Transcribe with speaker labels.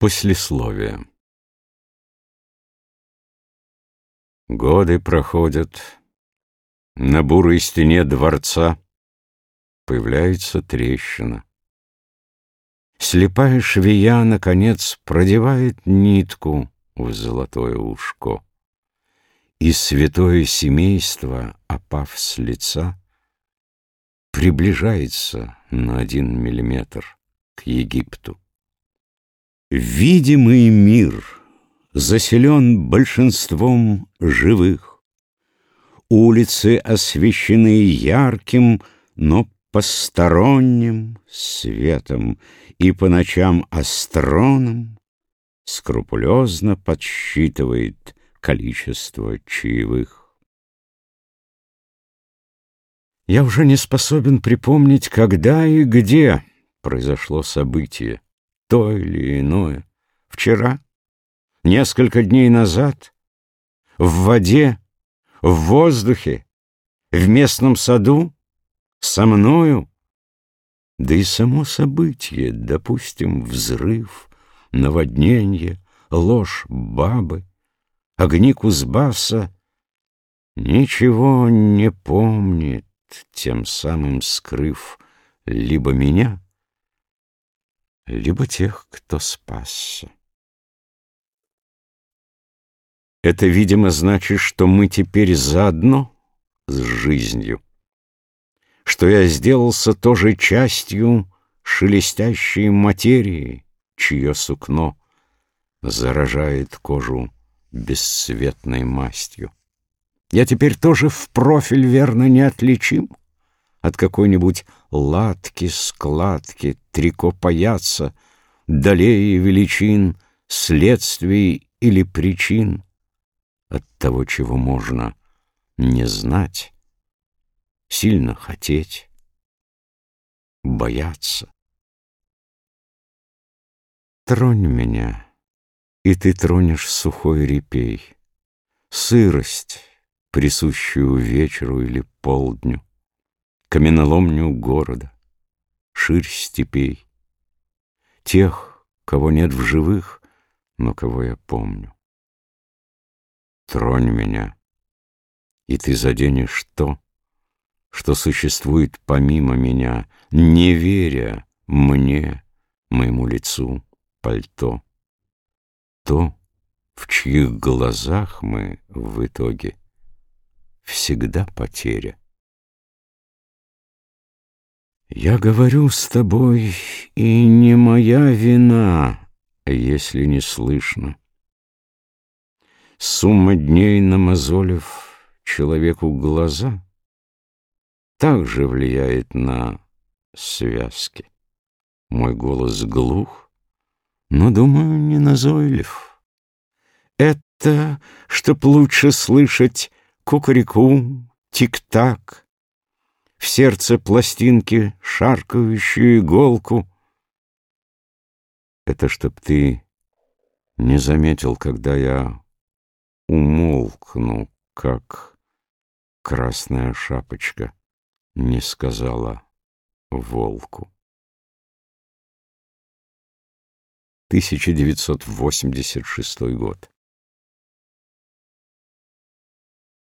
Speaker 1: Послесловие Годы проходят, на бурой стене дворца Появляется трещина. Слепая швея, наконец, продевает нитку в золотое ушко. И святое семейство, опав с лица, Приближается на один миллиметр к Египту. Видимый мир заселен большинством живых. Улицы освещены ярким, но посторонним светом, и по ночам астроном скрупулезно подсчитывает количество чаевых. Я уже не способен припомнить, когда и где произошло событие то или иное. Вчера, несколько дней назад, в воде, в воздухе, в местном саду, со мною, да и само событие, допустим, взрыв, наводнение, ложь бабы, огни Кузбасса, ничего не помнит, тем самым скрыв либо меня, либо тех, кто спасся. Это, видимо, значит, что мы теперь заодно с жизнью, что я сделался тоже частью шелестящей материи, чье сукно заражает кожу бесцветной мастью. Я теперь тоже в профиль верно неотличим от какой-нибудь латки, складки, трико паяца, долей величин, следствий или причин, от того, чего можно не знать, сильно хотеть, бояться. Тронь меня, и ты тронешь сухой репей, сырость, присущую вечеру или полдню, каменоломню города, ширь степей, тех, кого нет в живых, но кого я помню. Тронь меня, и ты заденешь то, что существует помимо меня, не веря мне, моему лицу, пальто. То, в чьих глазах мы в итоге всегда потеря. Я говорю с тобой, и не моя вина, если не слышно. Сумма дней намазолив человеку глаза также влияет на связки. Мой голос глух, но, думаю, не назойлив. Это, чтоб лучше слышать кукареку, тик-так, в сердце пластинки шаркающую иголку. Это чтоб ты не заметил, когда я умолкну, как красная шапочка не сказала волку. 1986 год.